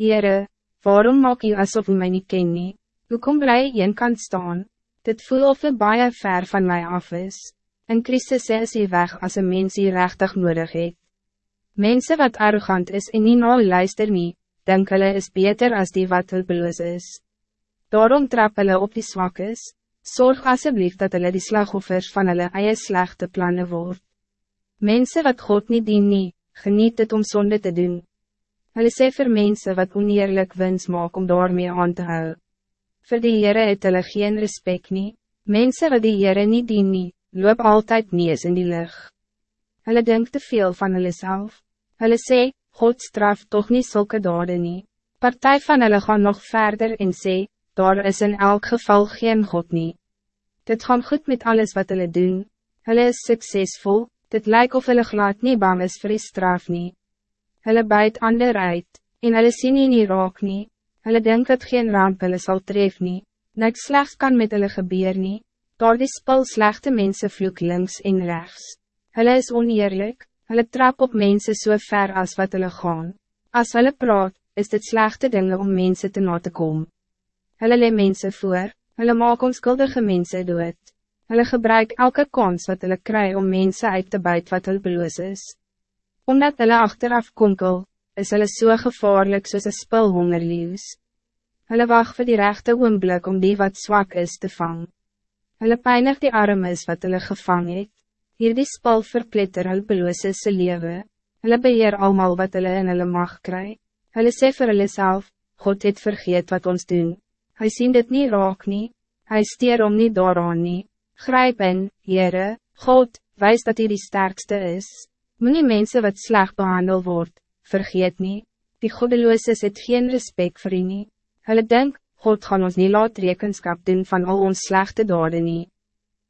Heere, waarom maak u alsof u mij niet ken nie? Hoe kom blij een kan staan? Dit voel of u baie ver van mij af is. En Christus is hy weg als een mens die rechtig nodig het. Mensen wat arrogant is en nie nou luister nie, denk hulle is beter als die wat hulpeloos is. Daarom trap hulle op die zwak is. Zorg alsjeblieft dat hulle die slachtoffers van hulle eie slechte plannen word. Mensen wat God niet dien nie, geniet het om zonde te doen. Hulle sê vir mense wat oneerlijk wens maak om daarmee aan te hou. Voor die Heere het hulle geen respect nie. Mensen wat die Heere niet dien nie, loop altijd nees in die lucht. Hulle denk te veel van hulle self. Hulle sê, God straf toch niet zulke dade nie. Partij van hulle gaan nog verder en sê, daar is in elk geval geen God nie. Dit gaan goed met alles wat hulle doen. Hulle is succesvol, dit lijkt of hulle glad nie bang is vir die straf nie. Hulle buit ander uit, en hulle sien nie nie raak nie. Hulle denk dat geen ramp hulle sal tref nie. Niks slechts kan met hulle gebeur nie. Daar die spul slechte mensen vloek links en rechts. Hulle is oneerlijk, hulle trap op mensen so ver als wat hulle gaan. Als hulle praat, is dit slechte dingen om mensen te na te komen. Hulle le mensen voor, hulle maak onskuldige mensen dood. Hulle gebruik elke kans wat hulle kry om mensen uit te buit wat hulle beloos is. Omdat hulle achteraf konkel, is hulle so gevaarlik soos een spul hongerlieuws. Hulle wacht vir die rechte oomblik om die wat zwak is te vang. Hulle pijnig die armes wat hulle gevang het. Hier die spul verpletter hulle beloose se lewe. Hulle beheer almal wat hulle in hulle mag kry. Hulle sê vir hulle self, God het vergeet wat ons doen. Hij sien dit niet raak nie. Hy steer om niet daaraan nie. Grijp in, Heere, God, wijs dat hij die sterkste is. Moenie mensen wat slecht behandeld wordt, vergeet niet. Die goddelooses het geen respect vir u nie. Hulle denk, God gaan ons niet laat rekenskap doen van al ons slechte daden nie.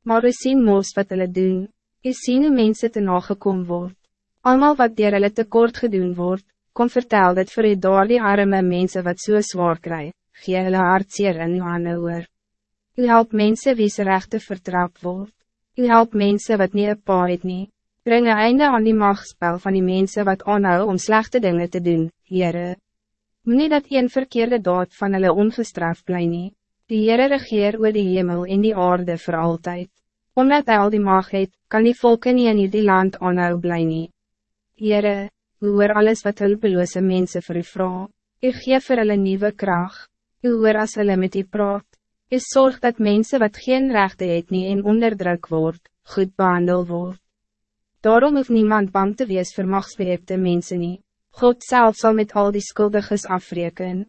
Maar u sien moos wat hulle doen. U sien hoe mense te nagekom word. Almal wat dier hulle tekort gedoen word, kom vertel dit vir u daar die arme mense wat so zwaar krijgt gee hulle hartseer in uw handen oor. U help mense wie ze rechte vertrap word. U help mense wat nie een pa het nie. Bring een einde aan die machtspel van die mensen wat aanhou om slechte dingen te doen, Heere. Moe dat een verkeerde daad van hulle ongestraft bly nie. Die Heere regeer oor die hemel en die aarde voor altijd. Omdat hij al die mag het, kan die volken nie in die land aanhou bly nie. Heere, hoe oor alles wat hulpeloze mensen vir u vraag. U gee vir hulle nieuwe kracht. U hoor as hulle met u praat. U zorg dat mensen wat geen rechte het nie en onderdruk word, goed behandel word. Daarom hoeft niemand bang te wees vir machtsbeheepte mense nie. God zelf zal met al die skuldiges afreken.